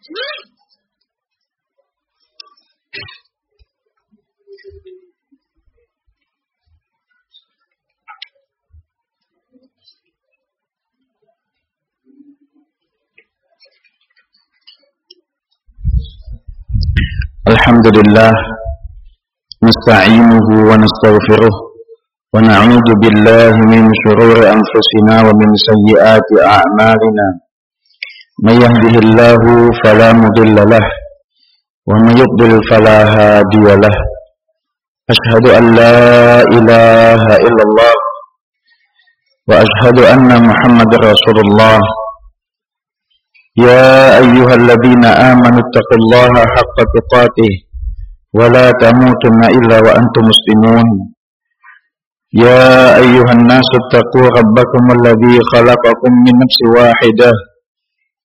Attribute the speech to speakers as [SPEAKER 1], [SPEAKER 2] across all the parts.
[SPEAKER 1] الحمد لله نستعينه ونستغفره ونعوذ بالله من شرور أنفسنا ومن سيئات أعمالنا. من يهده الله فلا مضل له ومن يضلل فلا هادي له. أشهد أن لا إله إلا الله وأشهد أن محمد رسول الله. يا أيها الذين آمنوا اتقوا الله حق تقاته ولا تموتن إلا وأنتم مسلمون. يا أيها الناس اتقوا ربكم الذي خلقكم من نفس واحدة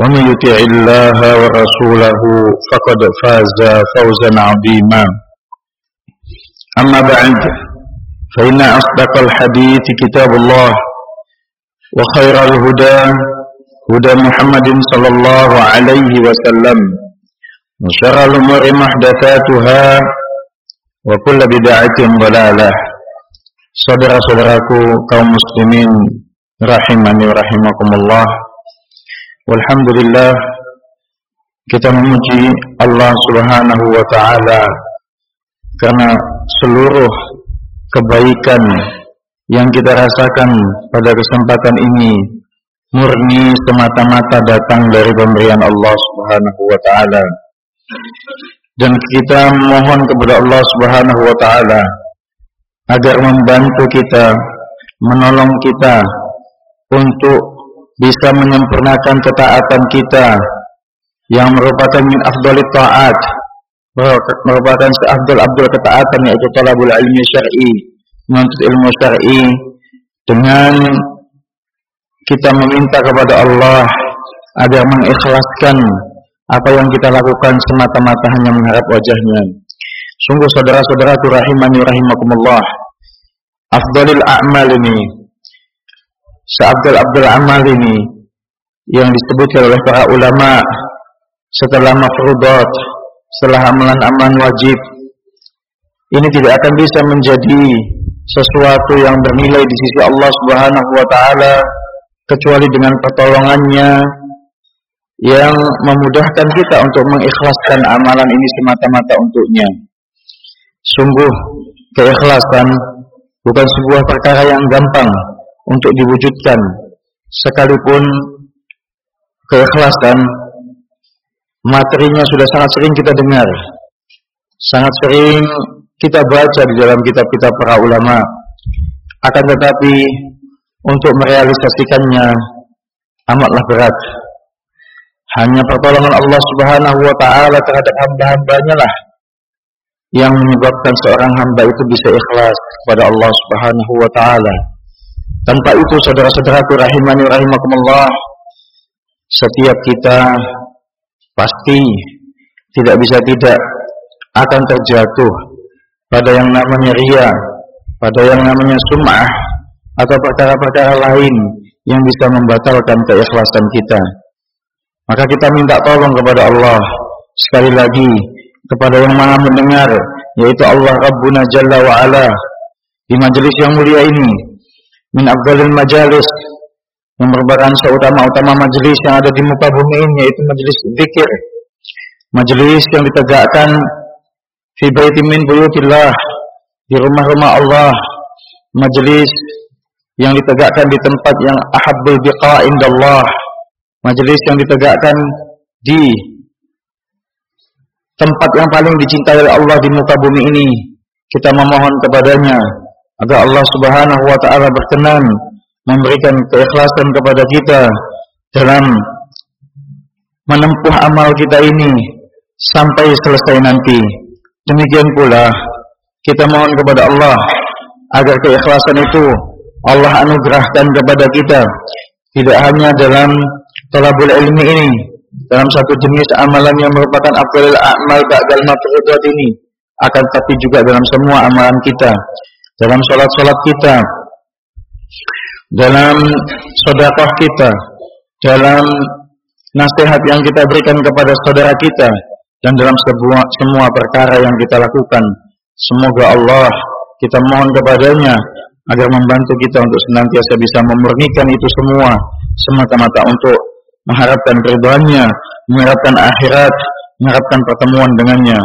[SPEAKER 1] ومن يطع الله ورسوله فقد فاز فوزا عظيما. أما بعد فإن أصدق الحديث كتاب الله وخير الهدى هدى محمد صلى الله عليه وسلم وشر الأمور محدثاتها وكل بدعة ضلالة. Saudara-saudaraku kaum muslimin rahimani wa rahimakumullah. Walhamdulillah kita memuji Allah Subhanahu wa taala karena seluruh kebaikan yang kita rasakan pada kesempatan ini murni semata-mata datang dari pemberian Allah Subhanahu wa taala. Dan kita mohon kepada Allah Subhanahu wa taala agar membantu kita, menolong kita untuk bisa menyempurnakan ketaatan kita yang merupakan min afdalit taat merupakan seafdal-afdal ketaatan yaitu talabul ilmi syar'i menuntut ilmu syar'i dengan kita meminta kepada Allah agar mengikhlaskan apa yang kita lakukan semata-mata hanya mengharap wajahnya. Sungguh saudara-saudaraku rahimani rahimakumullah. Afdalil a'mal ini seabdal abdul amal ini yang disebutkan oleh para ulama setelah mafrudat, setelah amalan-amalan wajib ini tidak akan bisa menjadi sesuatu yang bernilai di sisi Allah Subhanahu wa taala kecuali dengan pertolongannya yang memudahkan kita untuk mengikhlaskan amalan ini semata-mata untuknya. Sungguh keikhlasan bukan sebuah perkara yang gampang untuk diwujudkan. Sekalipun keikhlasan materinya sudah sangat sering kita dengar. Sangat sering kita baca di dalam kitab-kitab para ulama. Akan tetapi untuk merealisasikannya amatlah berat. Hanya pertolongan Allah Subhanahu wa taala terhadap hamba-hambanya lah yang menyebabkan seorang hamba itu bisa ikhlas kepada Allah Subhanahu wa taala. Tanpa itu saudara-saudaraku rahimani rahimakumullah, setiap kita pasti tidak bisa tidak akan terjatuh pada yang namanya ria, pada yang namanya sum'ah atau perkara-perkara lain yang bisa membatalkan keikhlasan kita. Maka kita minta tolong kepada Allah sekali lagi kepada yang Maha mendengar yaitu Allah Rabbuna Jalla wa di majelis yang mulia ini min afdalil majalis yang merupakan seutama-utama majelis yang ada di muka bumi ini yaitu majelis zikir majelis yang ditegakkan fi baiti min buyutillah di rumah-rumah Allah. Majelis yang ditegakkan di tempat yang ahabbul biqa indallah. Majelis yang ditegakkan di tempat yang paling dicintai oleh Allah di muka bumi ini. Kita memohon kepadanya agar Allah Subhanahu wa taala berkenan memberikan keikhlasan kepada kita dalam menempuh amal kita ini sampai selesai nanti. Demikian pula kita mohon kepada Allah agar keikhlasan itu Allah anugerahkan kepada kita. Tidak hanya dalam talabul ilmi ini dalam satu jenis amalan yang merupakan afdalul a'mal ba'dal ini akan tapi juga dalam semua amalan kita dalam salat-salat kita dalam sedekah kita dalam nasihat yang kita berikan kepada saudara kita dan dalam semua semua perkara yang kita lakukan semoga Allah kita mohon kepadanya agar membantu kita untuk senantiasa bisa memurnikan itu semua semata-mata untuk mengharapkan keridhaannya, mengharapkan akhirat, mengharapkan pertemuan dengannya.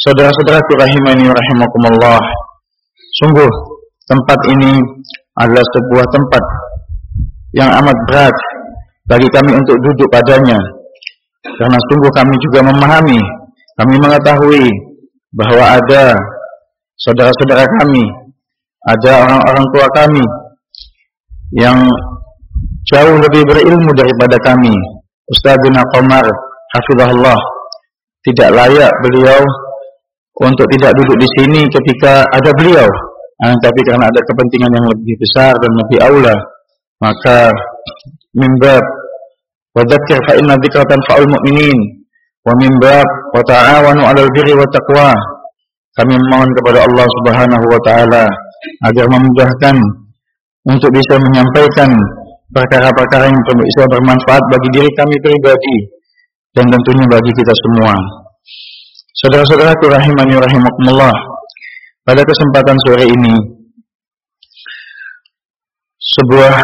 [SPEAKER 1] Saudara-saudaraku rahimani rahimakumullah. Sungguh tempat ini adalah sebuah tempat yang amat berat bagi kami untuk duduk padanya. Karena sungguh kami juga memahami, kami mengetahui bahwa ada saudara-saudara kami, ada orang-orang tua kami yang jauh lebih berilmu daripada kami. Ustazina Qamar hafizahullah tidak layak beliau untuk tidak duduk di sini ketika ada beliau. Nah, tapi karena ada kepentingan yang lebih besar dan lebih aula, maka mimbab wa dzakir fa inna dzikratan fa'ul mu'minin wa mimbab wa ta'awanu 'alal birri wa taqwa. Kami mohon kepada Allah Subhanahu wa taala agar memudahkan untuk bisa menyampaikan perkara-perkara yang bisa bermanfaat bagi diri kami pribadi dan tentunya bagi kita semua. Saudara-saudaraku rahimani rahimakumullah. Pada kesempatan sore ini sebuah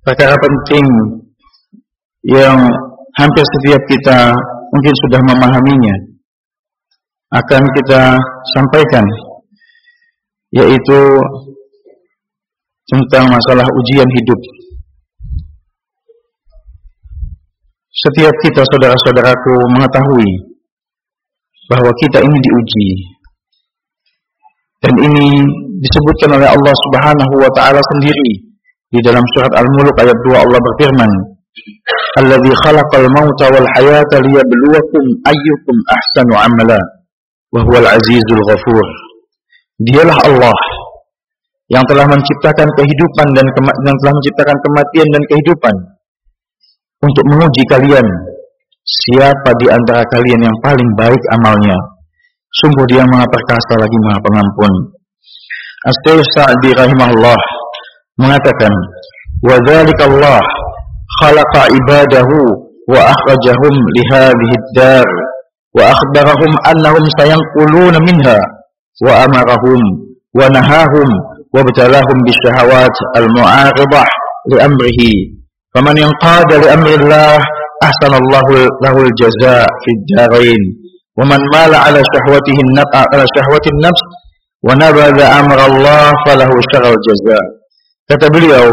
[SPEAKER 1] perkara penting yang hampir setiap kita mungkin sudah memahaminya akan kita sampaikan yaitu tentang masalah ujian hidup. Setiap kita saudara-saudaraku mengetahui bahwa kita ini diuji. Dan ini disebutkan oleh Allah Subhanahu wa taala sendiri di dalam surat Al-Mulk ayat 2 Allah berfirman, "Alladzi khalaqal mauta wal hayata liyabluwakum ayyukum ahsanu amala wa huwal azizul ghafur." Dialah Allah yang telah menciptakan kehidupan dan yang telah menciptakan kematian dan kehidupan untuk menguji kalian siapa di antara kalian yang paling baik amalnya. Sungguh dia maha perkasa lagi maha pengampun. Astaghfir Sa'di rahimahullah mengatakan, "Wa dzalika Allah khalaqa ibadahu wa akhrajahum li hadhihi dar wa akhbarahum annahum sayanquluna minha wa amarahum wa nahahum wa btalahum bisyahawat al-mu'aridah li amrihi." Faman yang qada li amrillah ahsanallahu lahul jazaa fid darain. Wa man mala ala syahwatihi ala syahwatin nafs wa nabadha amra Allah falahu shaghal jazaa. Kata beliau,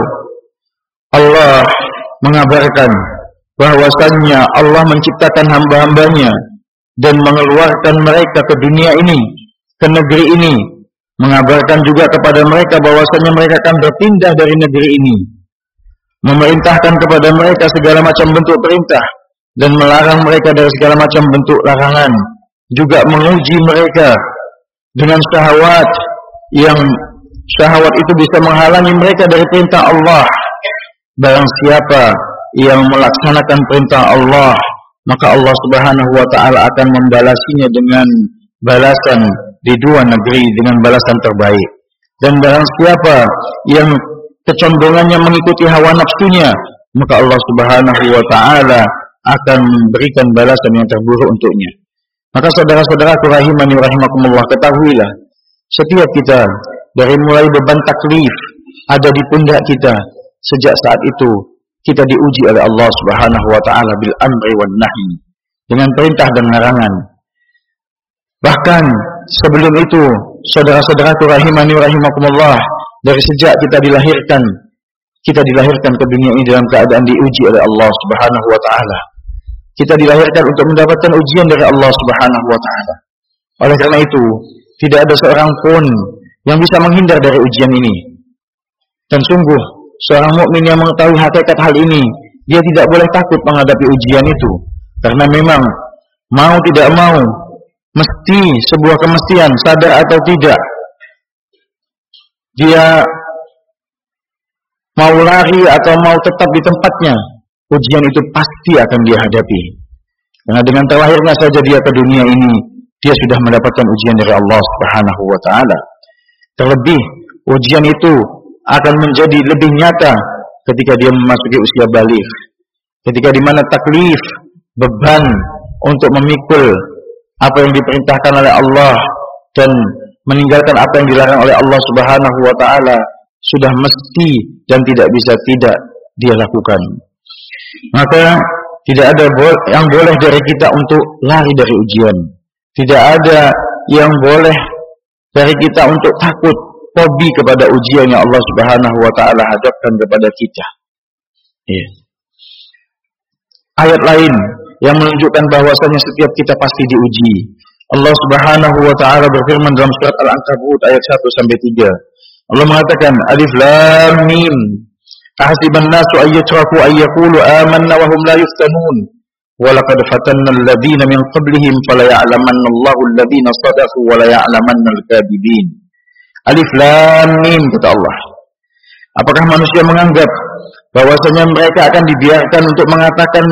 [SPEAKER 1] Allah mengabarkan bahwasannya Allah menciptakan hamba-hambanya dan mengeluarkan mereka ke dunia ini, ke negeri ini, mengabarkan juga kepada mereka bahwasanya mereka akan berpindah dari negeri ini memerintahkan kepada mereka segala macam bentuk perintah dan melarang mereka dari segala macam bentuk larangan juga menguji mereka dengan syahwat yang syahwat itu bisa menghalangi mereka dari perintah Allah barang siapa yang melaksanakan perintah Allah maka Allah Subhanahu wa taala akan membalasinya dengan balasan di dua negeri dengan balasan terbaik. Dan barang siapa yang kecondongannya mengikuti hawa nafsunya, maka Allah Subhanahu wa taala akan memberikan balasan yang terburuk untuknya. Maka saudara-saudaraku rahimani rahimakumullah ketahuilah setiap kita dari mulai beban taklif ada di pundak kita sejak saat itu kita diuji oleh Allah Subhanahu wa taala bil amri wan nahi dengan perintah dan larangan. Bahkan sebelum itu, saudara-saudaraku rahimani rahimakumullah, dari sejak kita dilahirkan, kita dilahirkan ke dunia ini dalam keadaan diuji oleh Allah Subhanahu wa taala. Kita dilahirkan untuk mendapatkan ujian dari Allah Subhanahu wa taala. Oleh karena itu, tidak ada seorang pun yang bisa menghindar dari ujian ini. Dan sungguh, seorang mukmin yang mengetahui hakikat hal ini, dia tidak boleh takut menghadapi ujian itu. Karena memang mau tidak mau mesti sebuah kemestian sadar atau tidak dia mau lari atau mau tetap di tempatnya ujian itu pasti akan dia hadapi. Karena dengan terlahirnya saja dia ke dunia ini dia sudah mendapatkan ujian dari Allah Subhanahu wa taala. Terlebih ujian itu akan menjadi lebih nyata ketika dia memasuki usia balik ketika di mana taklif beban untuk memikul apa yang diperintahkan oleh Allah dan meninggalkan apa yang dilarang oleh Allah Subhanahu wa taala sudah mesti dan tidak bisa tidak dia lakukan. Maka tidak ada yang boleh dari kita untuk lari dari ujian. Tidak ada yang boleh dari kita untuk takut, hobi kepada ujian yang Allah Subhanahu wa taala hadapkan kepada kita. Ya. Ayat lain yang menunjukkan bahwasanya setiap kita pasti diuji. Allah Subhanahu wa taala berfirman dalam surat Al-Ankabut ayat 1 sampai 3. Allah mengatakan Alif Lam Mim. Ahasiban nasu ay yatraku ay yaqulu amanna wa hum la yuftanun. Wa laqad fatanna alladhina min qablihim fala ya'lamanna Allahu alladhina sadaqu wa la ya'lamanna al-kadhibin. Alif Lam Mim kata Allah. Apakah manusia menganggap bahwasanya mereka akan dibiarkan untuk mengatakan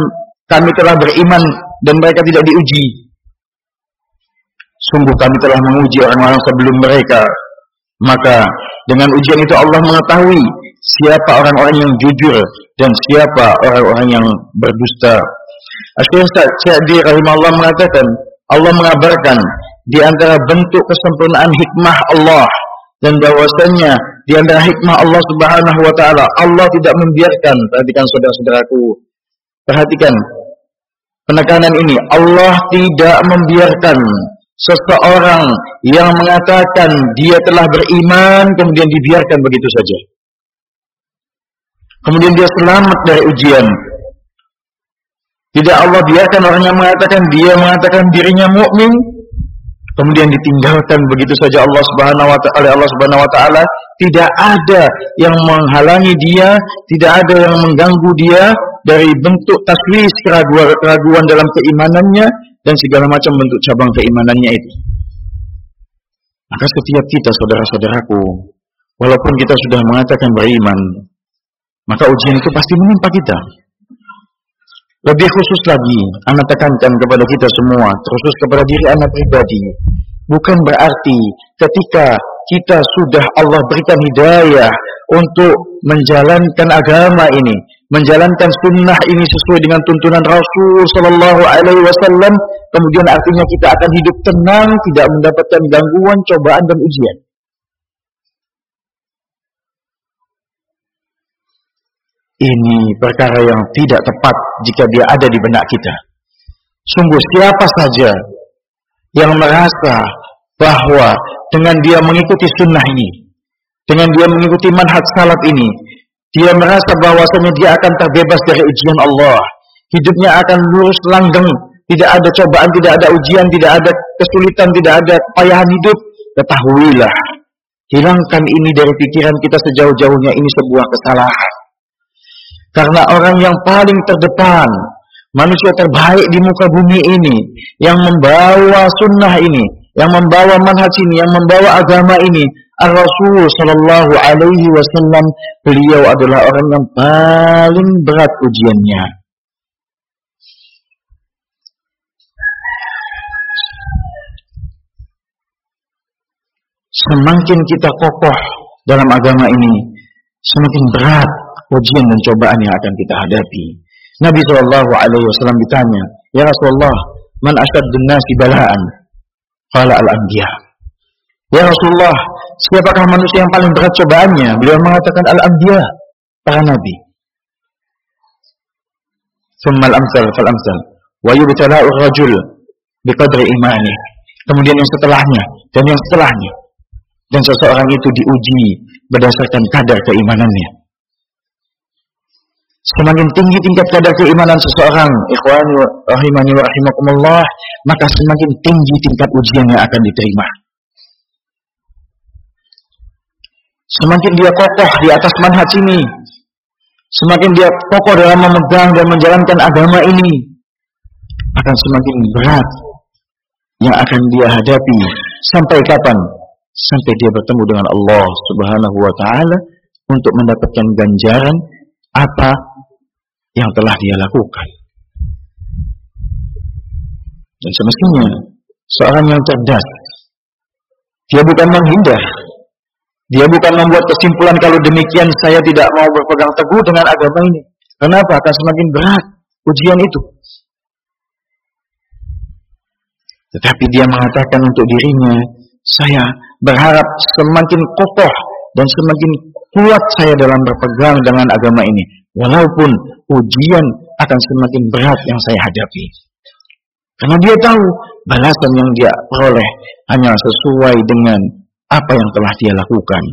[SPEAKER 1] kami telah beriman dan mereka tidak diuji. Sungguh kami telah menguji orang-orang sebelum mereka. Maka dengan ujian itu Allah mengetahui siapa orang-orang yang jujur dan siapa orang-orang yang berdusta. Asyik Sa'di rahimahullah mengatakan, Allah mengabarkan di antara bentuk kesempurnaan hikmah Allah dan bahwasanya di antara hikmah Allah Subhanahu wa taala Allah tidak membiarkan perhatikan saudara-saudaraku perhatikan penekanan ini Allah tidak membiarkan seseorang yang mengatakan dia telah beriman kemudian dibiarkan begitu saja. Kemudian dia selamat dari ujian. Tidak Allah biarkan orang yang mengatakan dia mengatakan dirinya mukmin kemudian ditinggalkan begitu saja Allah Subhanahu wa taala Allah Subhanahu wa taala tidak ada yang menghalangi dia, tidak ada yang mengganggu dia dari bentuk taswis keraguan, keraguan dalam keimanannya dan segala macam bentuk cabang keimanannya itu. Maka setiap kita saudara-saudaraku, walaupun kita sudah mengatakan beriman, maka ujian itu pasti menimpa kita. Lebih khusus lagi, anak tekankan kepada kita semua, terkhusus kepada diri anak pribadi. Bukan berarti ketika kita sudah Allah berikan hidayah untuk menjalankan agama ini, menjalankan sunnah ini sesuai dengan tuntunan Rasul Sallallahu Alaihi Wasallam, kemudian artinya kita akan hidup tenang, tidak mendapatkan gangguan, cobaan dan ujian. Ini perkara yang tidak tepat jika dia ada di benak kita. Sungguh siapa saja yang merasa bahwa dengan dia mengikuti sunnah ini, dengan dia mengikuti manhaj salaf ini, dia merasa bahwasanya dia akan terbebas dari ujian Allah. Hidupnya akan lurus langgeng, tidak ada cobaan, tidak ada ujian, tidak ada kesulitan, tidak ada kepayahan hidup. Ketahuilah, hilangkan ini dari pikiran kita sejauh-jauhnya ini sebuah kesalahan. Karena orang yang paling terdepan, manusia terbaik di muka bumi ini, yang membawa sunnah ini, yang membawa manhaj ini, yang membawa agama ini, Ar-Rasul sallallahu alaihi wasallam, beliau adalah orang yang paling berat ujiannya. Semakin kita kokoh dalam agama ini, semakin berat ujian dan cobaan yang akan kita hadapi. Nabi Shallallahu Alaihi Wasallam ditanya, Ya Rasulullah, man asyaddun nasi balaan? Qala al-anbiya. Ya Rasulullah, siapakah manusia yang paling berat cobaannya? Beliau mengatakan al-anbiya, para nabi. Summal amsal fal amsal. Wa yubtala'u rajul biqadri imani. Kemudian yang setelahnya dan yang setelahnya. Dan seseorang itu diuji berdasarkan kadar keimanannya. Semakin tinggi tingkat kadar keimanan seseorang, ikhwan rahimani wa rahimakumullah, maka semakin tinggi tingkat ujian yang akan diterima. Semakin dia kokoh di atas manhaj ini, semakin dia kokoh dalam memegang dan menjalankan agama ini, akan semakin berat yang akan dia hadapi sampai kapan? Sampai dia bertemu dengan Allah Subhanahu wa taala untuk mendapatkan ganjaran apa yang telah dia lakukan. Dan semestinya seorang yang cerdas dia bukan menghindar. Dia bukan membuat kesimpulan kalau demikian saya tidak mau berpegang teguh dengan agama ini. Kenapa? Akan semakin berat ujian itu. Tetapi dia mengatakan untuk dirinya, saya berharap semakin kokoh dan semakin kuat saya dalam berpegang dengan agama ini. Walaupun ujian akan semakin berat yang saya hadapi. Karena dia tahu balasan yang dia peroleh hanya sesuai dengan apa yang telah dia lakukan.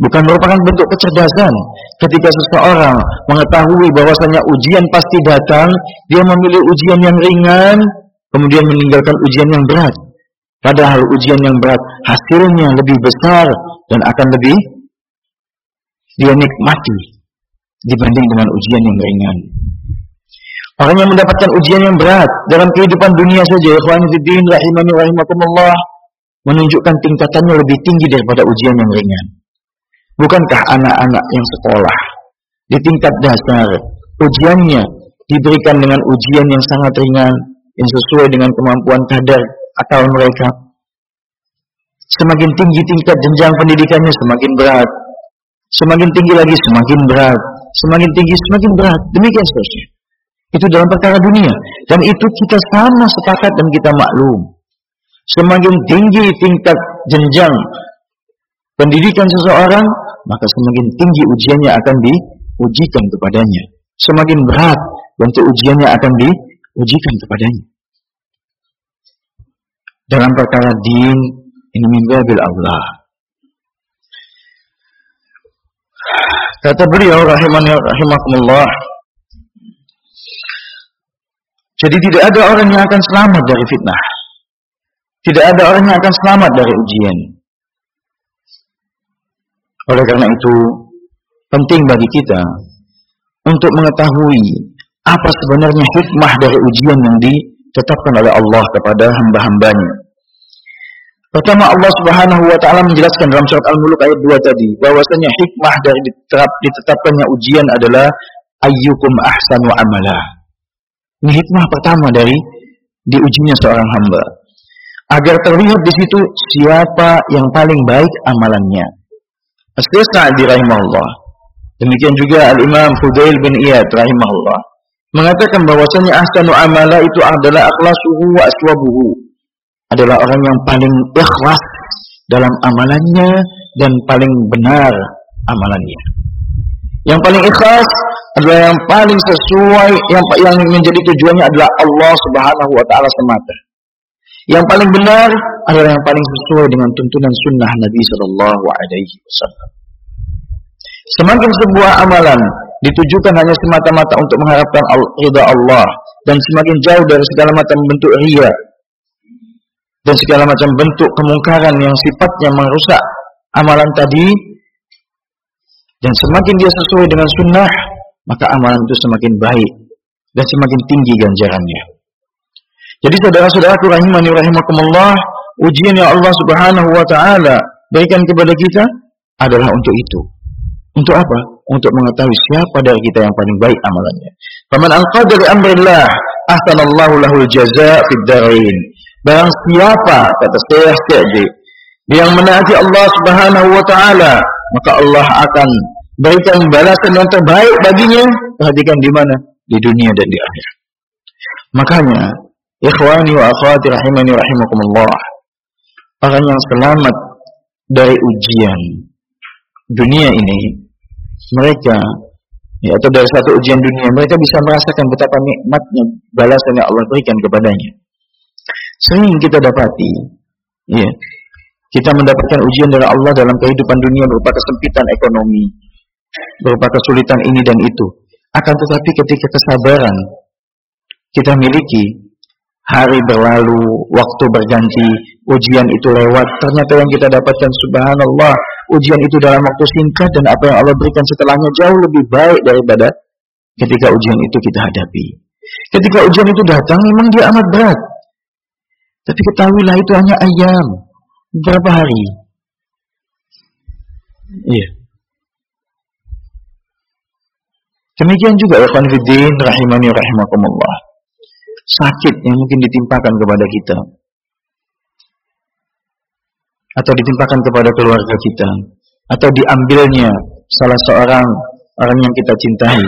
[SPEAKER 1] Bukan merupakan bentuk kecerdasan ketika seseorang mengetahui bahwasanya ujian pasti datang, dia memilih ujian yang ringan, kemudian meninggalkan ujian yang berat. Padahal ujian yang berat hasilnya lebih besar dan akan lebih dia nikmati dibanding dengan ujian yang ringan. Yang mendapatkan ujian yang berat dalam kehidupan dunia saja, ikhwan fillah rahimani rahimakumullah, menunjukkan tingkatannya lebih tinggi daripada ujian yang ringan. Bukankah anak-anak yang sekolah di tingkat dasar ujiannya diberikan dengan ujian yang sangat ringan yang sesuai dengan kemampuan kadar akal mereka. Semakin tinggi tingkat jenjang pendidikannya semakin berat. Semakin tinggi lagi semakin berat. Semakin tinggi semakin berat. Demikian seterusnya. Itu dalam perkara dunia. Dan itu kita sama sepakat dan kita maklum. Semakin tinggi tingkat jenjang pendidikan seseorang, maka semakin tinggi ujiannya akan diujikan kepadanya. Semakin berat bentuk ujiannya akan diujikan kepadanya. Dalam perkara din, ini mimbabil Allah. Kata beliau rahimahullah jadi tidak ada orang yang akan selamat dari fitnah. Tidak ada orang yang akan selamat dari ujian. Oleh karena itu, penting bagi kita untuk mengetahui apa sebenarnya hikmah dari ujian yang ditetapkan oleh Allah kepada hamba-hambanya. Pertama Allah Subhanahu wa taala menjelaskan dalam surat Al-Mulk ayat 2 tadi bahwasanya hikmah dari diterap, ditetapkannya ujian adalah ayyukum ahsanu amala. Ini hikmah pertama dari diujinya seorang hamba. Agar terlihat di situ siapa yang paling baik amalannya. Asli Sa'di rahimahullah. Demikian juga Al-Imam Fudail bin Iyad rahimahullah. Mengatakan bahwasanya ahsanu amala itu adalah akhlasuhu wa aswabuhu. Adalah orang yang paling ikhlas dalam amalannya dan paling benar amalannya. Yang paling ikhlas adalah yang paling sesuai yang yang menjadi tujuannya adalah Allah Subhanahu wa taala semata. Yang paling benar adalah yang paling sesuai dengan tuntunan sunnah Nabi Shallallahu alaihi wasallam. Semakin sebuah amalan ditujukan hanya semata-mata untuk mengharapkan ridha Allah dan semakin jauh dari segala macam bentuk ria dan segala macam bentuk kemungkaran yang sifatnya merusak amalan tadi dan semakin dia sesuai dengan sunnah maka amalan itu semakin baik dan semakin tinggi ganjarannya. Jadi saudara-saudaraku rahimani rahimakumullah, ujian yang Allah Subhanahu wa taala berikan kepada kita adalah untuk itu. Untuk apa? Untuk mengetahui siapa dari kita yang paling baik amalannya. Faman anqada li amrillah ahsanallahu lahul jazaa fid darain. Barang siapa kata Syekh Sa'di yang menaati Allah Subhanahu wa taala, maka Allah akan berikan balasan yang terbaik baginya, perhatikan di mana? Di dunia dan di akhirat. Makanya, ikhwani wa akhwati rahimani rahimakumullah. Orang yang selamat dari ujian dunia ini, mereka ya atau dari satu ujian dunia, mereka bisa merasakan betapa nikmatnya balasan yang Allah berikan kepadanya. Sering kita dapati, ya, kita mendapatkan ujian dari Allah dalam kehidupan dunia berupa kesempitan ekonomi, berupa kesulitan ini dan itu. Akan tetapi ketika kesabaran kita miliki, hari berlalu, waktu berganti, ujian itu lewat, ternyata yang kita dapatkan subhanallah, ujian itu dalam waktu singkat dan apa yang Allah berikan setelahnya jauh lebih baik daripada ketika ujian itu kita hadapi. Ketika ujian itu datang, memang dia amat berat. Tapi ketahuilah itu hanya ayam. Berapa hari? Iya. Demikian juga ya konfidin rahimani rahimakumullah. Sakit yang mungkin ditimpakan kepada kita. Atau ditimpakan kepada keluarga kita. Atau diambilnya salah seorang orang yang kita cintai.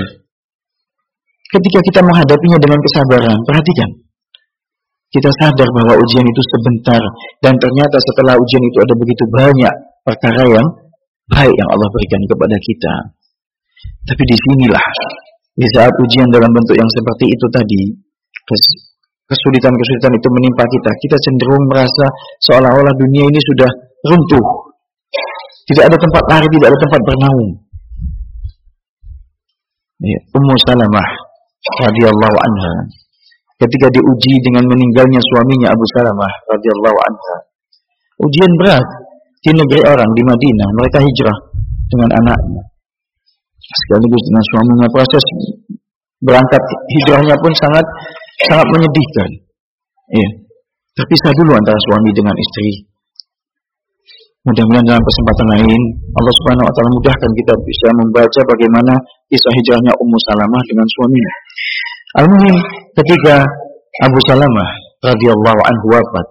[SPEAKER 1] Ketika kita menghadapinya dengan kesabaran, perhatikan. Kita sadar bahwa ujian itu sebentar dan ternyata setelah ujian itu ada begitu banyak perkara yang baik yang Allah berikan kepada kita. Tapi di sinilah di saat ujian dalam bentuk yang seperti itu tadi, kesulitan-kesulitan itu menimpa kita, kita cenderung merasa seolah-olah dunia ini sudah runtuh. Tidak ada tempat lari, tidak ada tempat bernaung. Ya, Ummu Salamah radhiyallahu anha ketika diuji dengan meninggalnya suaminya Abu Salamah radhiyallahu anha. Ujian berat di negeri orang di Madinah, mereka hijrah dengan anaknya. Sekaligus dengan suaminya proses berangkat hijrahnya pun sangat sangat menyedihkan. Iya. Terpisah dulu antara suami dengan istri. Mudah-mudahan dalam kesempatan lain Allah Subhanahu wa taala mudahkan kita bisa membaca bagaimana kisah hijrahnya Ummu Salamah dengan suaminya. Al-Muhim ketika Abu Salamah radhiyallahu anhu wafat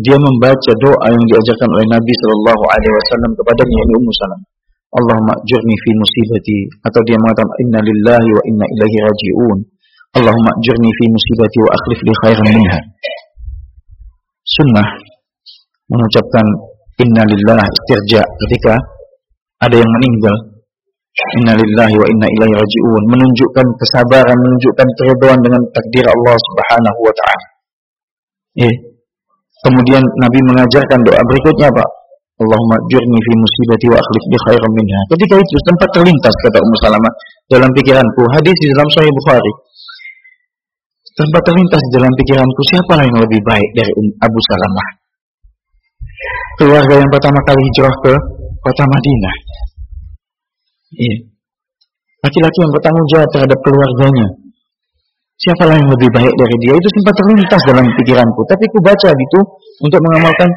[SPEAKER 1] dia membaca doa yang diajarkan oleh Nabi Shallallahu alaihi wasallam kepadanya yakni Ummu Salamah. Allahumma jurni fi musibati atau dia mengatakan inna lillahi wa inna ilaihi raji'un. Allahumma jurni fi musibati wa akhlif li khairan minha. Sunnah mengucapkan inna lillahi istirja ketika ada yang meninggal inna lillahi wa inna ilaihi raji'un menunjukkan kesabaran menunjukkan keridhaan dengan takdir Allah Subhanahu wa taala. Eh. Kemudian Nabi mengajarkan doa berikutnya Pak. Allahumma jurni fi musibati wa akhlif bi khairan minha. Ketika itu sempat terlintas kata Ummu Salamah dalam pikiranku hadis di dalam Sahih Bukhari. Sempat terlintas dalam pikiranku siapa yang lebih baik dari Abu Salamah keluarga yang pertama kali hijrah ke kota Madinah. Iya. Laki-laki yang bertanggung jawab terhadap keluarganya. Siapa yang lebih baik dari dia itu sempat terlintas dalam pikiranku. Tapi ku baca gitu untuk mengamalkan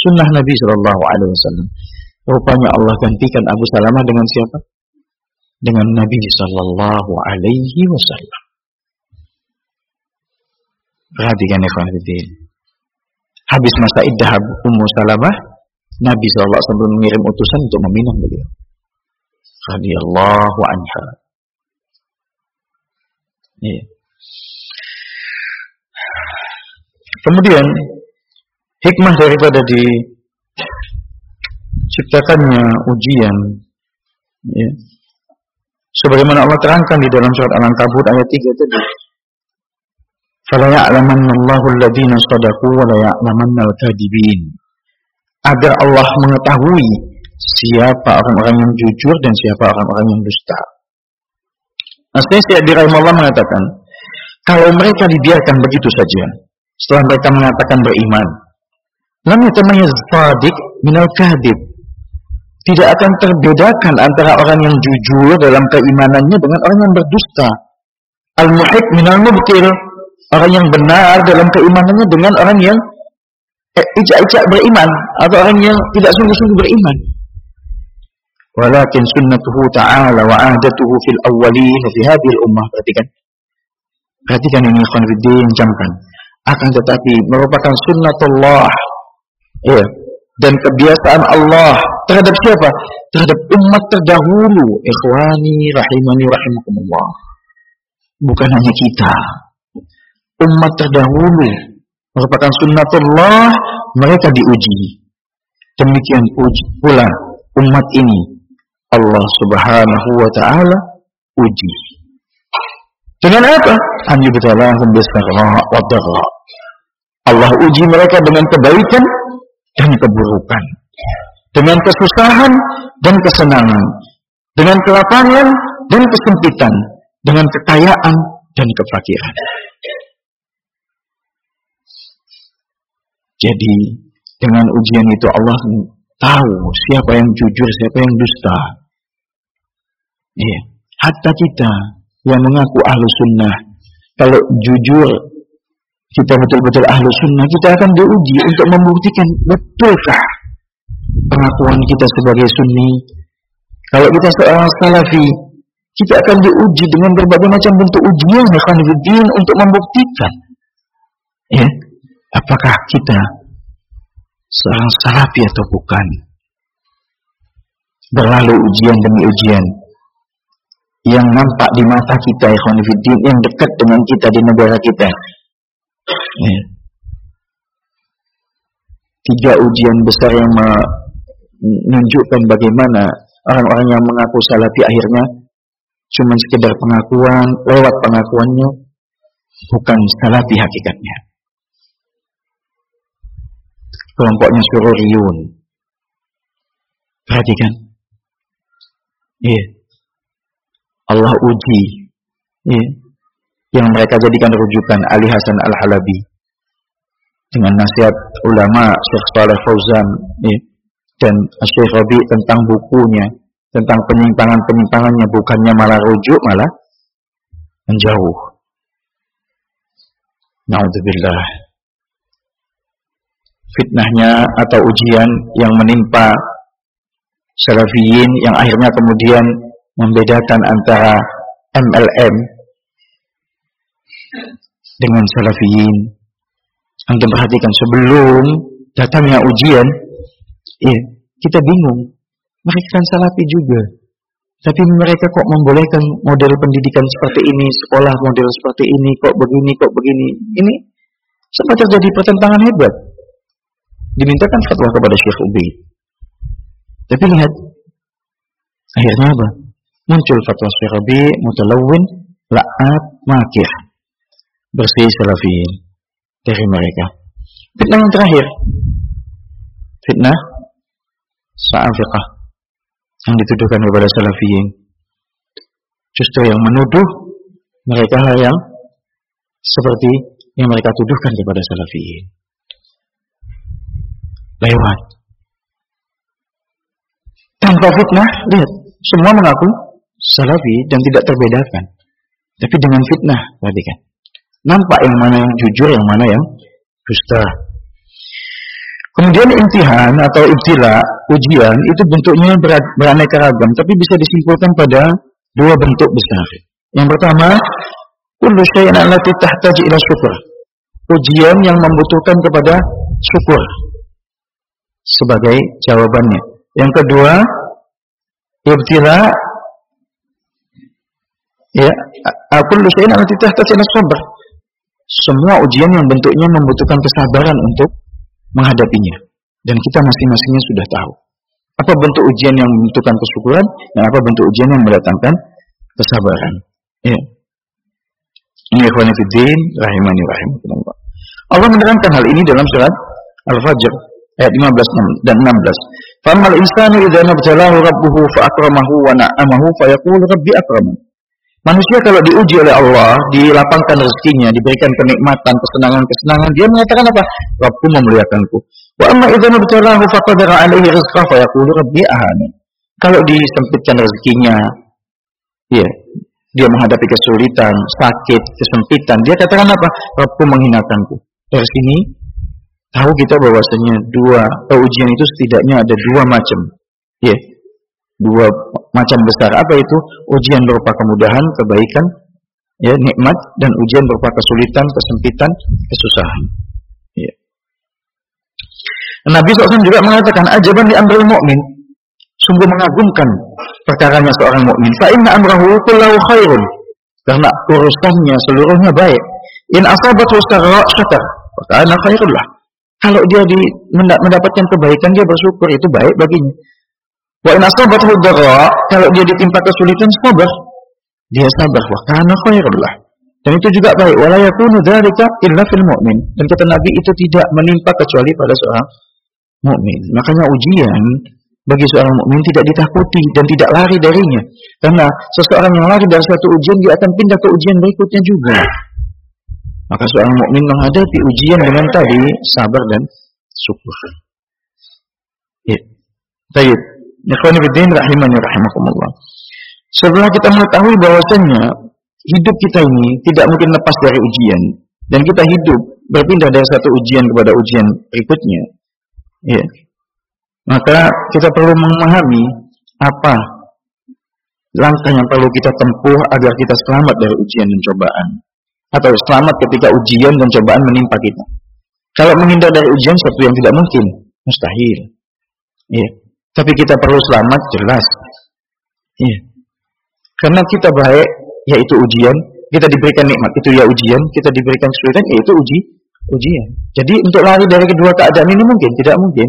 [SPEAKER 1] sunnah Nabi Shallallahu Alaihi Wasallam. Rupanya Allah gantikan Abu Salamah dengan siapa? Dengan Nabi Shallallahu Alaihi Wasallam. Perhatikan ya Habis masa iddah Ummu Salamah, Nabi SAW mengirim utusan untuk meminang beliau. Radiyallahu anha. Ya. Kemudian hikmah daripada diciptakannya ujian ya. Sebagaimana Allah terangkan di dalam surat Al-Ankabut ayat 3 tadi. Fala ya'lamanna Allahu alladziina shadaqu al-kadhibin. Agar Allah mengetahui siapa orang-orang yang jujur dan siapa orang-orang yang dusta. Nasehat dari Allah mengatakan, kalau mereka dibiarkan begitu saja, setelah mereka mengatakan beriman, lam yatamayyiz sadiq minal kadhib. Tidak akan terbedakan antara orang yang jujur dalam keimanannya dengan orang yang berdusta. Al-muhik minal mubtil orang yang benar dalam keimanannya dengan orang yang eh, ijak-ijak beriman atau orang yang tidak sungguh-sungguh beriman. Walakin sunnatuhu ta'ala wa ahdatuhu fil awwalin fi hadhihi ummah. Perhatikan. Perhatikan ini ikhwan fiddin jamkan. Akan tetapi merupakan sunnatullah. Ya. Dan kebiasaan Allah terhadap siapa? Terhadap umat terdahulu. Ikhwani rahimani rahimakumullah. Bukan hanya kita umat terdahulu merupakan sunnatullah mereka diuji demikian pula umat ini Allah subhanahu wa ta'ala uji dengan apa? an yubtalahum bisarra wa dharra Allah uji mereka dengan kebaikan dan keburukan dengan kesusahan dan kesenangan dengan kelapangan dan kesempitan dengan kekayaan dan kefakiran Jadi dengan ujian itu Allah tahu siapa yang jujur, siapa yang dusta. Iya. Hatta kita yang mengaku ahlu sunnah. Kalau jujur kita betul-betul ahlu sunnah, kita akan diuji untuk membuktikan betulkah pengakuan kita sebagai sunni. Kalau kita seorang salafi, kita akan diuji dengan berbagai macam bentuk ujian untuk membuktikan ya apakah kita seorang salafi atau bukan. Berlalu ujian demi ujian yang nampak di mata kita ikhwanifiddin yang dekat dengan kita di negara kita. Ya. tiga ujian besar yang menunjukkan bagaimana orang-orang yang mengaku salafi akhirnya cuma sekedar pengakuan lewat pengakuannya bukan salafi hakikatnya. Kelompoknya sururiyun perhatikan. Iya Allah uji ya, yang mereka jadikan rujukan Ali Hasan Al-Halabi dengan nasihat ulama Syekh Saleh Fauzan ya, dan Syekh Rabi tentang bukunya tentang penyimpangan-penyimpangannya bukannya malah rujuk malah menjauh. Naudzubillah. Fitnahnya atau ujian yang menimpa salafiyin yang akhirnya kemudian membedakan antara MLM dengan salafiyin. Anda perhatikan sebelum datangnya ujian, iya, kita bingung. Mereka kan salafi juga. Tapi mereka kok membolehkan model pendidikan seperti ini, sekolah model seperti ini, kok begini, kok begini. Ini sempat terjadi pertentangan hebat. Dimintakan fatwa kepada Syekh Ubi. Tapi lihat, akhirnya apa? Muncul fatwa Syirabi mutalawin la'at makir bersih salafiyin dari mereka. Fitnah yang terakhir. Fitnah sa'afiqah yang dituduhkan kepada salafiyin justru yang menuduh mereka hal yang seperti yang mereka tuduhkan kepada salafiyin lewat. Tanpa fitnah lihat semua mengaku salafi dan tidak terbedakan. Tapi dengan fitnah tadi kan. Nampak yang mana yang jujur, yang mana yang dusta. Kemudian imtihan atau ibtila, ujian itu bentuknya beraneka ragam, tapi bisa disimpulkan pada dua bentuk besar. Yang pertama, kullu syai'in allati tahtaji ila syukur. Ujian yang membutuhkan kepada syukur sebagai jawabannya. Yang kedua, ibtila Ya, aku syai'in allati tahtaju sabr. Semua ujian yang bentuknya membutuhkan kesabaran untuk menghadapinya. Dan kita masing-masingnya sudah tahu. Apa bentuk ujian yang membutuhkan kesyukuran dan apa bentuk ujian yang mendatangkan kesabaran. Ya. Ini ikhwani fiddin rahimani rahimakumullah. Allah menerangkan hal ini dalam surat Al-Fajr ayat 15 dan 16. Famal insanu idza nabtalahu rabbuhu fa akramahu wa na'amahu fa yaqulu rabbi akraman. Manusia kalau diuji oleh Allah, dilapangkan rezekinya, diberikan kenikmatan, kesenangan-kesenangan, dia mengatakan apa? Rabbu memuliakanku. Wa amma idza mabtalahu faqadara alaihi rizqahu fa yaqulu rabbi ahani. Kalau disempitkan rezekinya, ya, dia menghadapi kesulitan, sakit, kesempitan, dia katakan apa? Rabbu menghinakanku. Dari sini tahu kita bahwasanya dua ujian itu setidaknya ada dua macam. Ya, dua macam besar. Apa itu? Ujian berupa kemudahan, kebaikan, ya nikmat dan ujian berupa kesulitan, kesempitan, kesusahan. Ya. Nabi SAW juga mengatakan ajaban di amrul mukmin sungguh mengagumkan perkaranya seorang mukmin. Fa inna amrahu kullahu khairun. Karena urusannya seluruhnya baik. In asabathu sarra syakar. Maka ana khairul lah. Kalau dia di, mendapatkan kebaikan dia bersyukur itu baik baginya. Wa in asabathu kalau dia ditimpa kesulitan sabar. Dia sabar wa kana khairullah. Dan itu juga baik. Wala yakunu dzalika illa fil mu'min. Dan kata Nabi itu tidak menimpa kecuali pada seorang mukmin. Makanya ujian bagi seorang mukmin tidak ditakuti dan tidak lari darinya. Karena seseorang yang lari dari satu ujian dia akan pindah ke ujian berikutnya juga. Maka seorang mukmin menghadapi ujian dengan tadi sabar dan syukur. Ya. Baik. Ikhwani rahimani rahimakumullah. Setelah kita mengetahui bahwasanya hidup kita ini tidak mungkin lepas dari ujian dan kita hidup berpindah dari satu ujian kepada ujian berikutnya. Ya. Maka kita perlu memahami apa langkah yang perlu kita tempuh agar kita selamat dari ujian dan cobaan atau selamat ketika ujian dan cobaan menimpa kita. Kalau menghindar dari ujian sesuatu yang tidak mungkin, mustahil. Ya. Tapi kita perlu selamat jelas. Ya. Karena kita baik yaitu ujian, kita diberikan nikmat itu ya ujian, kita diberikan kesulitan yaitu uji ujian. Jadi untuk lari dari kedua keadaan ini mungkin tidak mungkin.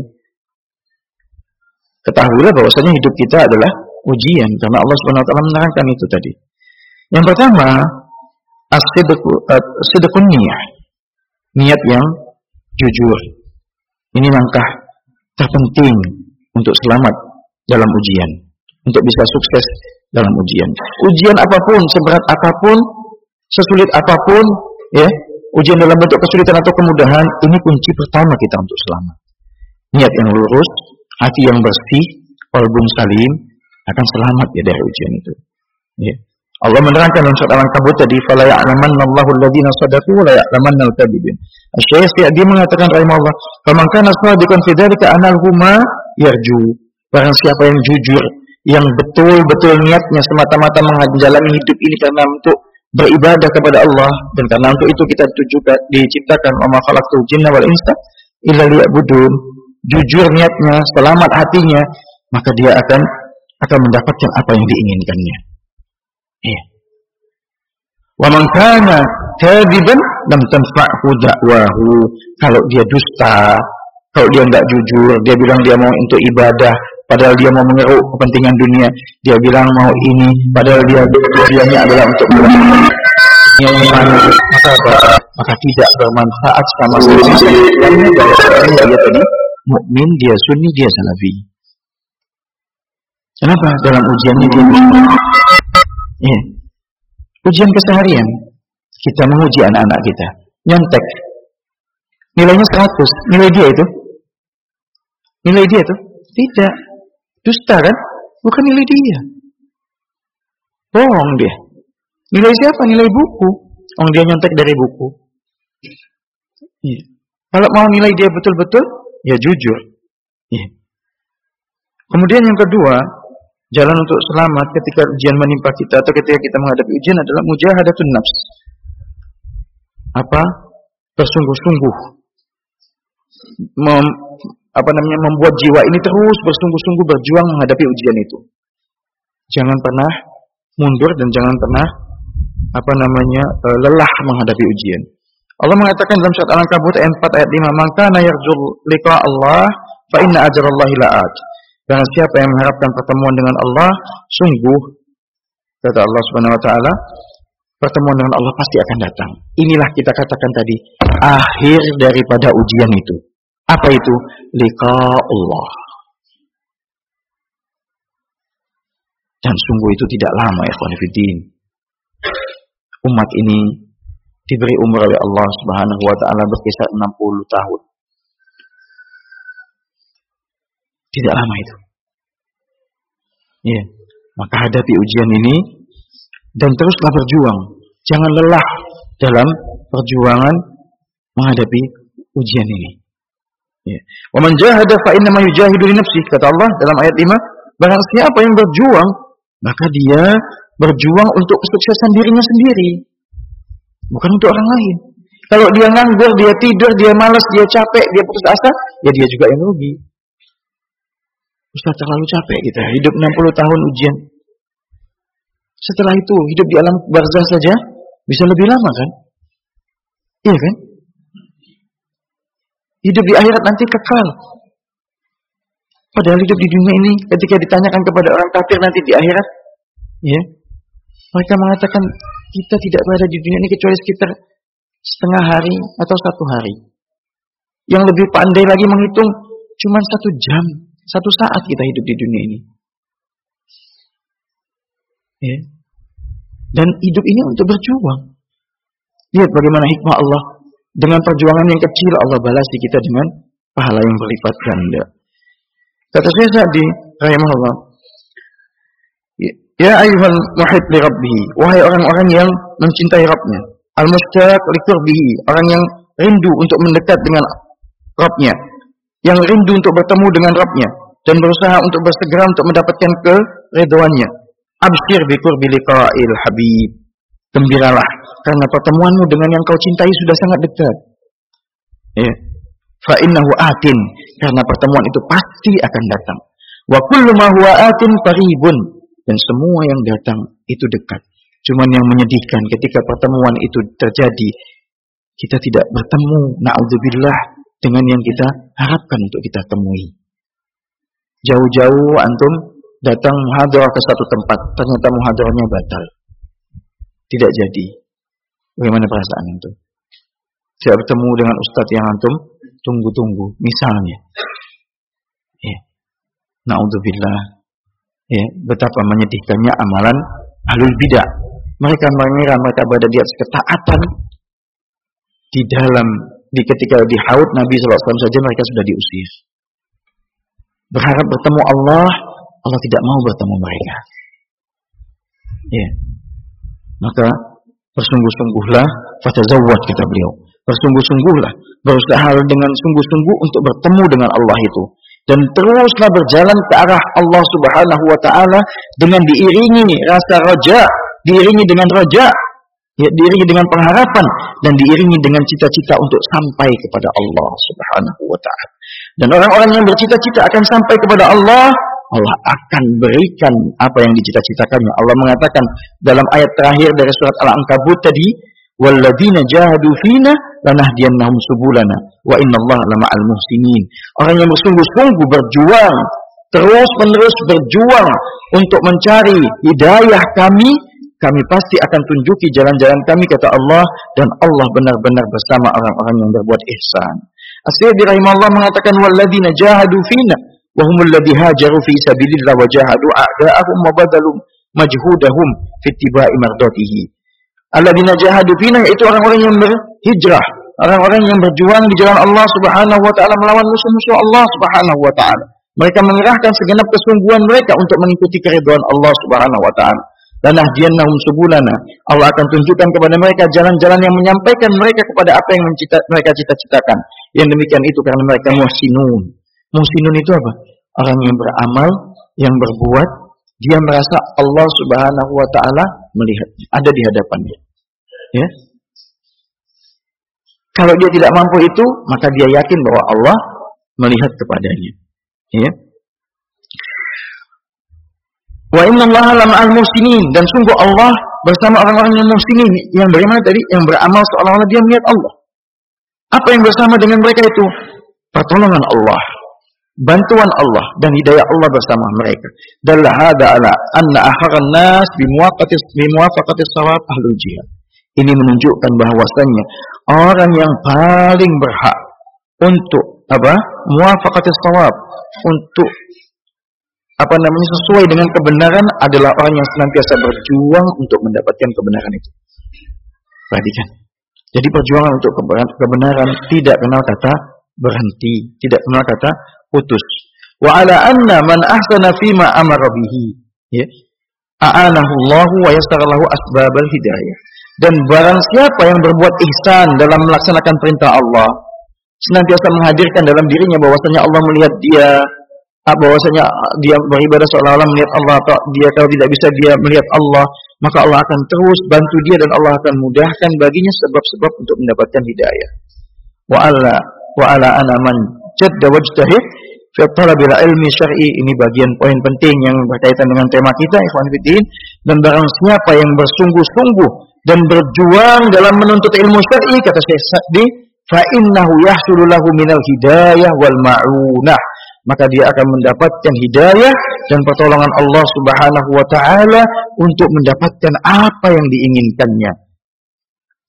[SPEAKER 1] Ketahuilah bahwasanya hidup kita adalah ujian karena Allah Subhanahu wa taala menerangkan itu tadi. Yang pertama, as-sidqun niat. Niat yang jujur. Ini langkah terpenting untuk selamat dalam ujian, untuk bisa sukses dalam ujian. Ujian apa pun, seberat apa pun, sesulit apa pun, ya, ujian dalam bentuk kesulitan atau kemudahan, ini kunci pertama kita untuk selamat. Niat yang lurus, hati yang bersih, qalbun salim, akan selamat ya dari ujian itu. Ya. Allah menerangkan dalam surat Al-Ankabut tadi, "Fala ya'lamanna Allahu alladziina shadaqu wa la ya'lamanna al-kadzibin." Asy-Syaikh dia mengatakan rahimahullah, "Faman kana shadiqan fi dzalika yarju." Barang siapa yang jujur, yang betul-betul niatnya semata-mata menjalani hidup ini karena untuk beribadah kepada Allah dan karena untuk itu kita juga diciptakan wa ma khalaqtul jinna wal insa illa liya'budun. Jujur niatnya, selamat hatinya, maka dia akan akan mendapatkan apa yang diinginkannya. Iya. Wa man kana kadiban lam tanfa'hu da'wahu. Kalau dia dusta, kalau dia enggak jujur, dia bilang dia mau untuk ibadah, padahal dia mau mengeruk kepentingan dunia. Dia bilang mau ini, padahal dia tujuannya adalah untuk yang mana maka tidak bermanfaat sama sekali. Dia tadi mukmin, dia sunni, dia salafi. Kenapa? Dalam ujiannya dia Ya. Ujian keseharian. Kita menguji anak-anak kita. Nyontek. Nilainya 100. Nilai dia itu? Nilai dia itu? Tidak. Dusta kan? Bukan nilai dia. Bohong dia. Nilai siapa? Nilai buku. Oh dia nyontek dari buku. Ya. Kalau mau nilai dia betul-betul, ya jujur. Ya. Kemudian yang kedua, Jalan untuk selamat ketika ujian menimpa kita atau ketika kita menghadapi ujian adalah mujahadatun nafs. Apa? Bersungguh-sungguh. Apa namanya membuat jiwa ini terus bersungguh-sungguh berjuang menghadapi ujian itu. Jangan pernah mundur dan jangan pernah apa namanya e, lelah menghadapi ujian. Allah mengatakan dalam surat Al-Ankabut ayat 4 ayat 5, "Maka yarjul liqa Allah fa inna ajrallahi la'at." Karena siapa yang mengharapkan pertemuan dengan Allah, sungguh kata Allah Subhanahu wa taala, pertemuan dengan Allah pasti akan datang. Inilah kita katakan tadi, akhir daripada ujian itu. Apa itu? Liqa Allah. Dan sungguh itu tidak lama ya khonifidin. Umat ini diberi umur oleh Allah Subhanahu wa taala berkisar 60 tahun. Tidak lama itu. Ya, maka hadapi ujian ini dan teruslah berjuang. Jangan lelah dalam perjuangan menghadapi ujian ini. Ya. Wa man jahada fa inna yujahidu li nafsihi kata Allah dalam ayat 5, barang siapa yang berjuang, maka dia berjuang untuk kesuksesan dirinya sendiri. Bukan untuk orang lain. Kalau dia nganggur, dia tidur, dia malas, dia capek, dia putus asa, ya dia juga yang rugi. Ustaz terlalu capek kita hidup 60 tahun ujian. Setelah itu hidup di alam barzah saja bisa lebih lama kan? Iya kan? Hidup di akhirat nanti kekal. Padahal hidup di dunia ini ketika ditanyakan kepada orang kafir nanti di akhirat, ya, mereka mengatakan kita tidak berada di dunia ini kecuali sekitar setengah hari atau satu hari. Yang lebih pandai lagi menghitung cuma satu jam satu saat kita hidup di dunia ini. Ya. Dan hidup ini untuk berjuang. Lihat bagaimana hikmah Allah. Dengan perjuangan yang kecil Allah balasi kita dengan pahala yang berlipat ganda. Kata saya di rahimahullah. Ya ayuhal muhib li rabbih. Wahai orang-orang yang mencintai Rabbnya. Al-mustaq li qurbihi. Orang yang rindu untuk mendekat dengan Rabbnya. Yang rindu untuk bertemu dengan Rabbnya. Dan berusaha untuk bersegera untuk mendapatkan keredoannya. Abshir bi qurbi liqa'il habib. Gembiralah. Karena pertemuanmu dengan yang kau cintai sudah sangat dekat. Ya. Fa innahu atin. Karena pertemuan itu pasti akan datang. Wa kullu ma huwa atin qaribun dan semua yang datang itu dekat. Cuman yang menyedihkan ketika pertemuan itu terjadi kita tidak bertemu naudzubillah dengan yang kita harapkan untuk kita temui. Jauh-jauh antum datang muhadarah ke satu tempat, ternyata muhadarahnya batal. Tidak jadi. Bagaimana perasaan itu? Tidak bertemu dengan ustadz yang antum tunggu-tunggu, misalnya. Ya. Naudzubillah ya, betapa menyedihkannya amalan ahlul bidah. Mereka mengira mereka berada di atas ketaatan di dalam di ketika di haud Nabi SAW saja mereka sudah diusir. Berharap bertemu Allah, Allah tidak mau bertemu mereka. Ya. Maka bersungguh-sungguhlah fatazawwad kata beliau. Bersungguh-sungguhlah, berusaha dengan sungguh-sungguh untuk bertemu dengan Allah itu dan teruslah berjalan ke arah Allah Subhanahu wa taala dengan diiringi rasa raja, diiringi dengan raja, ya, diiringi dengan pengharapan dan diiringi dengan cita-cita untuk sampai kepada Allah Subhanahu wa taala. Dan orang-orang yang bercita-cita akan sampai kepada Allah, Allah akan berikan apa yang dicita-citakannya. Allah mengatakan dalam ayat terakhir dari surat Al-Ankabut tadi, Walladzina jahadu fina lanahdiyannahum subulana wa innallaha lama'al muhsinin. Orang yang bersungguh-sungguh berjuang, terus-menerus berjuang untuk mencari hidayah kami, kami pasti akan tunjuki jalan-jalan kami kata Allah dan Allah benar-benar bersama orang-orang yang berbuat ihsan. As-Sayyidi rahimahullah mengatakan walladzina jahadu fina ladzi hajaru fi sabilillah wa jahadu a'da'ahum wa badalu majhudahum fi ittiba'i mardatihi. Alladzina jahadu fina yaitu orang-orang yang berhijrah, orang-orang yang berjuang di jalan Allah Subhanahu wa taala melawan musuh-musuh Allah Subhanahu wa taala. Mereka mengerahkan segenap kesungguhan mereka untuk mengikuti keridhaan Allah Subhanahu wa taala. Dan nahdiyannahum subulana. Allah akan tunjukkan kepada mereka jalan-jalan yang menyampaikan mereka kepada apa yang mereka cita-citakan. Yang demikian itu karena mereka muhsinun. Muhsinun itu apa? Orang yang beramal, yang berbuat, dia merasa Allah Subhanahu wa taala melihat, ada di hadapannya. Ya. Kalau dia tidak mampu itu, maka dia yakin bahwa Allah melihat kepadanya. Ya. Wa inna Allah lam al muhsinin dan sungguh Allah bersama orang-orang yang muhsinin yang bagaimana tadi yang beramal seolah-olah dia melihat Allah. Apa yang bersama dengan mereka itu? Pertolongan Allah bantuan Allah dan hidayah Allah bersama mereka. Dalla hada ala anna akharan nas bimuwafaqati shawab ahlul jihad. Ini menunjukkan bahwasannya orang yang paling berhak untuk apa? Muwafaqati shawab untuk apa namanya sesuai dengan kebenaran adalah orang yang senantiasa berjuang untuk mendapatkan kebenaran itu. Perhatikan. Jadi perjuangan untuk kebenaran tidak kenal kata berhenti, tidak kenal kata putus. Wa ala anna man ahsana fima amara bihi. Ya. A'anahu Allah wa yassara lahu asbabal hidayah. Dan barang siapa yang berbuat ihsan dalam melaksanakan perintah Allah, senantiasa menghadirkan dalam dirinya bahwasanya Allah melihat dia, ah, bahwasanya dia beribadah seolah-olah melihat Allah atau dia kalau tidak bisa dia melihat Allah, maka Allah akan terus bantu dia dan Allah akan mudahkan baginya sebab-sebab untuk mendapatkan hidayah. Wa ala wa ala ana man jadda wajtahid fi talabil ilmi syar'i ini bagian poin penting yang berkaitan dengan tema kita ikhwan fillah dan barang siapa yang bersungguh-sungguh dan berjuang dalam menuntut ilmu syar'i kata Syekh Sa'di fa innahu yahsulu lahu minal hidayah wal ma'unah maka dia akan mendapatkan hidayah dan pertolongan Allah Subhanahu wa taala untuk mendapatkan apa yang diinginkannya.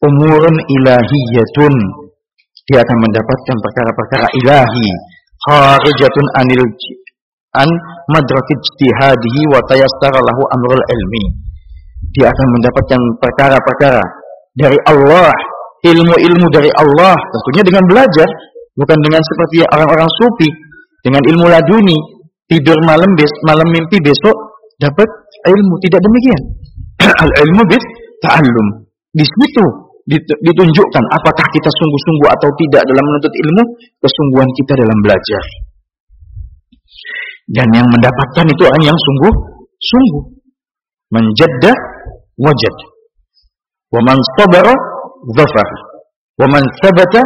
[SPEAKER 1] Umurun ilahiyatun. Dia akan mendapatkan perkara-perkara ilahi kharijatun anil an madrakit ijtihadihi wa tayassara lahu amrul ilmi dia akan mendapatkan perkara-perkara dari Allah ilmu-ilmu dari Allah tentunya dengan belajar bukan dengan seperti orang-orang sufi dengan ilmu laduni tidur malam bes malam mimpi besok dapat ilmu. Tidak demikian. Al-ilmu bit ta'allum. Di situ ditunjukkan apakah kita sungguh-sungguh atau tidak dalam menuntut ilmu, kesungguhan kita dalam belajar. Dan yang mendapatkan itu orang yang sungguh-sungguh. Menjadda wajad. Wa man sabara dhafar. Wa man sabata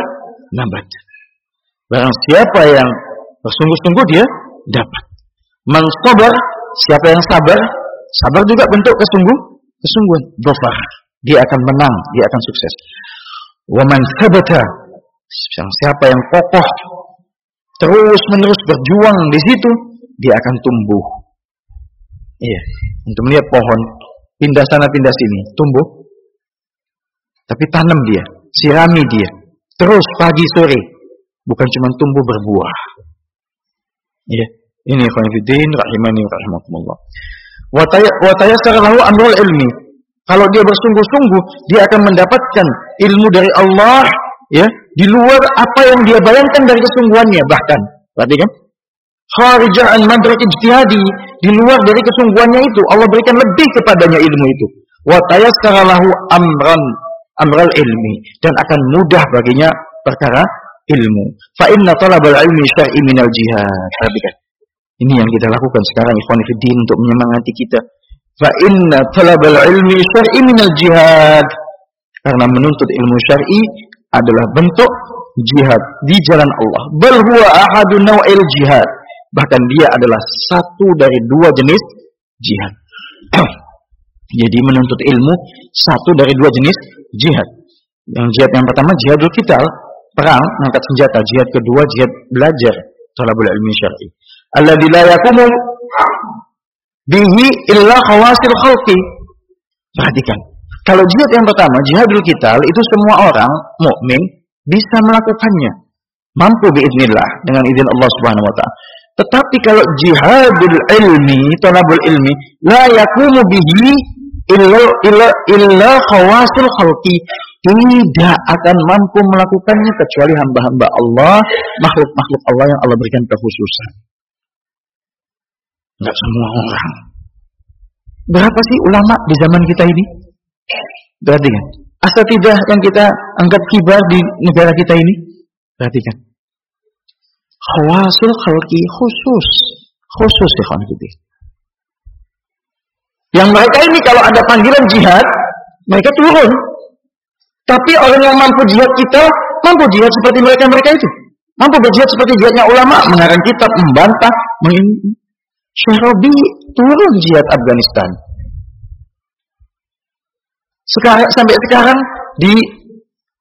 [SPEAKER 1] nabat. Barang siapa yang bersungguh-sungguh dia dapat. Man sabar, siapa yang sabar, sabar juga bentuk kesungguh, kesungguhan. Dhafar. Dia akan menang, dia akan sukses. Wa man sabata, siapa yang kokoh terus menerus berjuang di situ, dia akan tumbuh. Iya, untuk melihat pohon pindah sana pindah sini, tumbuh. Tapi tanam dia, sirami dia, terus pagi sore, bukan cuma tumbuh berbuah. Iya, ini khonifidin rahimani rahimakumullah. Wa tayassara lahu amrul ilmi. Kalau dia bersungguh-sungguh, dia akan mendapatkan ilmu dari Allah ya, di luar apa yang dia bayangkan dari kesungguhannya bahkan. Berarti kan? kharijah an madrak ijtihadi di luar dari kesungguhannya itu Allah berikan lebih kepadanya ilmu itu. Wa tayassara lahu amran amral ilmi dan akan mudah baginya perkara ilmu. Fa inna talabal ilmi syar'i minal jihad. Perhatikan. Ini yang kita lakukan sekarang ikhwan fillah untuk menyemangati kita fa inna talabal ilmi syar'i minal jihad karena menuntut ilmu syar'i adalah bentuk jihad di jalan Allah bal huwa ahadu naw'il jihad Bahkan dia adalah satu dari dua jenis jihad. Jadi menuntut ilmu satu dari dua jenis jihad. Yang jihad yang pertama jihadul qital, perang mengangkat senjata. Jihad kedua jihad belajar, talabul ilmi syar'i. Alladzi la yakumu bihi illa khawasil khalqi. Perhatikan. Kalau jihad yang pertama, jihadul qital itu semua orang mukmin bisa melakukannya. Mampu biiznillah dengan izin Allah Subhanahu wa taala. Tetapi kalau jihadul ilmi, talabul ilmi, la yakumu bihi illa illa illa khawasul khalqi. Tidak akan mampu melakukannya kecuali hamba-hamba Allah, makhluk-makhluk Allah yang Allah berikan kekhususan. Enggak semua orang. Berapa sih ulama di zaman kita ini? Perhatikan. Asatidah yang kita anggap kibar di negara kita ini. Perhatikan khawasul khalqi khusus. Khusus ya gitu. Yang mereka ini kalau ada panggilan jihad, mereka turun. Tapi orang yang mampu jihad kita, mampu jihad seperti mereka-mereka itu. Mampu berjihad seperti jihadnya ulama, mengarang kitab, membantah, mengin... Syahrobi turun jihad Afghanistan. Sekarang, sampai sekarang di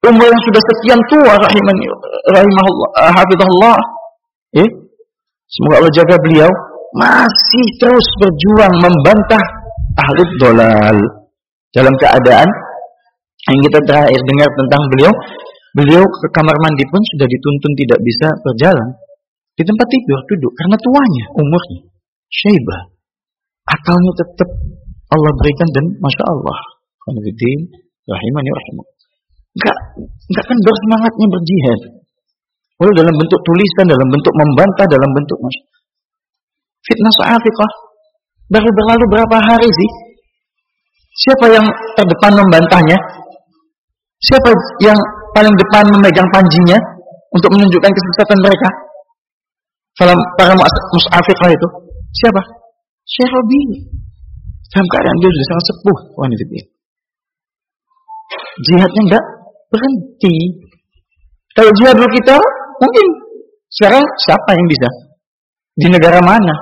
[SPEAKER 1] umur yang sudah sekian tua rahimahullah, rahimahullah hafizahullah Eh? Semoga Allah jaga beliau masih terus berjuang membantah ahli dolal dalam keadaan yang kita terakhir dengar tentang beliau beliau ke kamar mandi pun sudah dituntun tidak bisa berjalan di tempat tidur duduk karena tuanya umurnya syaibah akalnya tetap Allah berikan dan masya Allah rahimani rahimah enggak enggak kan bersemangatnya berjihad Lalu dalam bentuk tulisan, dalam bentuk membantah, dalam bentuk. Fitnah sa'afiqah. Baru berlalu berapa hari sih? Siapa yang terdepan membantahnya? Siapa yang paling depan memegang panjinya untuk menunjukkan kesesatan mereka? Kalau para mus'afiqah itu. Siapa? Syekh Robi. Dalam keadaan dia sudah sangat sepuh. Wanita dia. Jihadnya enggak berhenti. Kalau jihad kita Mungkin. Sekarang siapa yang bisa? Di negara mana?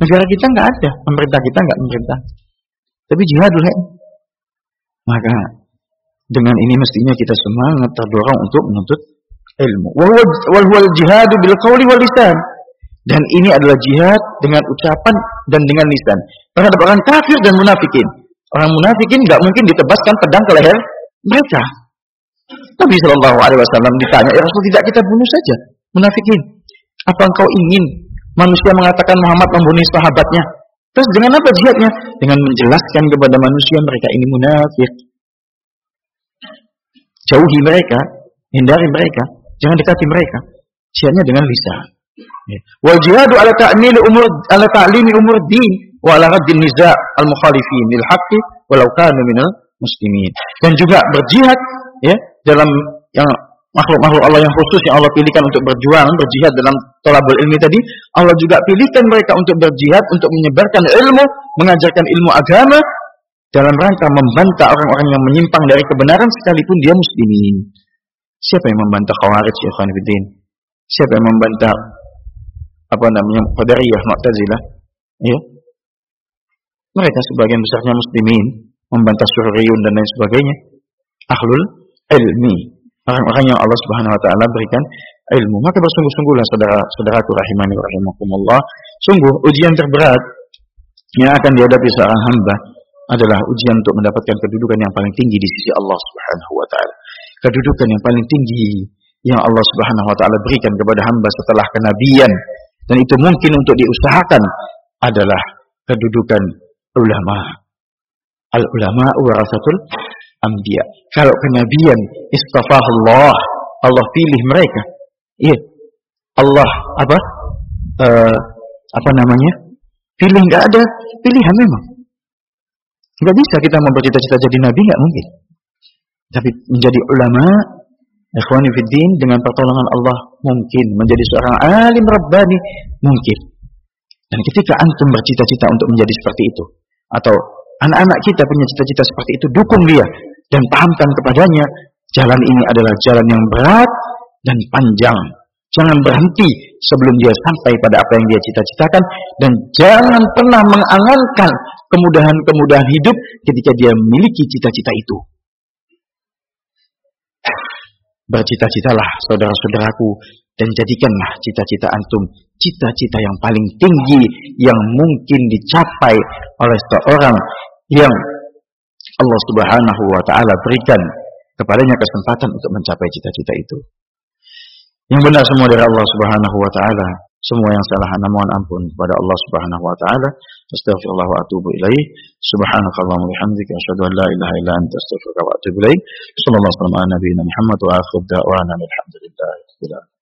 [SPEAKER 1] Negara kita nggak ada. Pemerintah kita nggak pemerintah. Tapi jihad dulu. Maka dengan ini mestinya kita semangat terdorong untuk menuntut ilmu. Wal wal jihad bil qawli wal lisan. Dan ini adalah jihad dengan ucapan dan dengan lisan. Terhadap orang kafir dan munafikin. Orang munafikin nggak mungkin ditebaskan pedang ke leher mereka. Nabi Shallallahu Alaihi Wasallam ditanya, ya Rasul tidak kita bunuh saja munafikin. Apa engkau ingin manusia mengatakan Muhammad membunuh sahabatnya? Terus dengan apa jihadnya? Dengan menjelaskan kepada manusia mereka ini munafik. Jauhi mereka, hindari mereka, jangan dekati mereka. Jihadnya dengan lisan. Ya. Wal jihadu ala ta'mil umur ala ta'limi umur din. wa ala raddin niza' al-mukhalifin lil haqqi walau kanu minal muslimin. Dan juga berjihad ya dalam yang makhluk-makhluk Allah yang khusus yang Allah pilihkan untuk berjuang, berjihad dalam tolabul ilmi tadi, Allah juga pilihkan mereka untuk berjihad, untuk menyebarkan ilmu, mengajarkan ilmu agama, dalam rangka membantah orang-orang yang menyimpang dari kebenaran sekalipun dia muslimin. Siapa yang membantah khawarij ya? Siapa yang membantah apa namanya Qadariyah, Mu'tazilah? Ya. Mereka sebagian besarnya muslimin, membantah suriyun dan lain sebagainya. Ahlul ilmi. Orang-orang yang Allah Subhanahu wa taala berikan ilmu. Maka bersungguh-sungguhlah saudara-saudaraku rahimani wa rahimakumullah. Sungguh ujian terberat yang akan dihadapi seorang hamba adalah ujian untuk mendapatkan kedudukan yang paling tinggi di sisi Allah Subhanahu wa taala. Kedudukan yang paling tinggi yang Allah Subhanahu wa taala berikan kepada hamba setelah kenabian dan itu mungkin untuk diusahakan adalah kedudukan ulama. Al ulama warasatul anbiya. Kalau kenabian istafahullah, Allah pilih mereka. Iya. Allah apa? Uh, apa namanya? Pilih nggak ada pilihan memang. Nggak bisa kita mau bercita-cita jadi nabi nggak mungkin. Tapi menjadi ulama, ikhwani dengan pertolongan Allah mungkin menjadi seorang alim rabbani mungkin. Dan ketika antum bercita-cita untuk menjadi seperti itu atau anak-anak kita punya cita-cita seperti itu, dukung dia dan pahamkan kepadanya jalan ini adalah jalan yang berat dan panjang. Jangan berhenti sebelum dia sampai pada apa yang dia cita-citakan dan jangan pernah mengangankan kemudahan-kemudahan hidup ketika dia memiliki cita-cita itu. Bercita-citalah saudara-saudaraku dan jadikanlah cita-cita antum cita-cita yang paling tinggi yang mungkin dicapai oleh seorang yang Allah Subhanahu wa taala berikan kepadanya kesempatan untuk mencapai cita-cita itu. Yang benar semua dari Allah Subhanahu wa taala, semua yang salah mohon ampun kepada Allah Subhanahu wa taala. Astaghfirullah wa atubu ilaih. Subhanakallahumma wa bihamdika asyhadu an la ilaha illa anta astaghfiruka wa atubu ilaih. Sallallahu alaihi wa sallam ala nabiyyina Muhammad wa akhir da'wana alhamdulillah.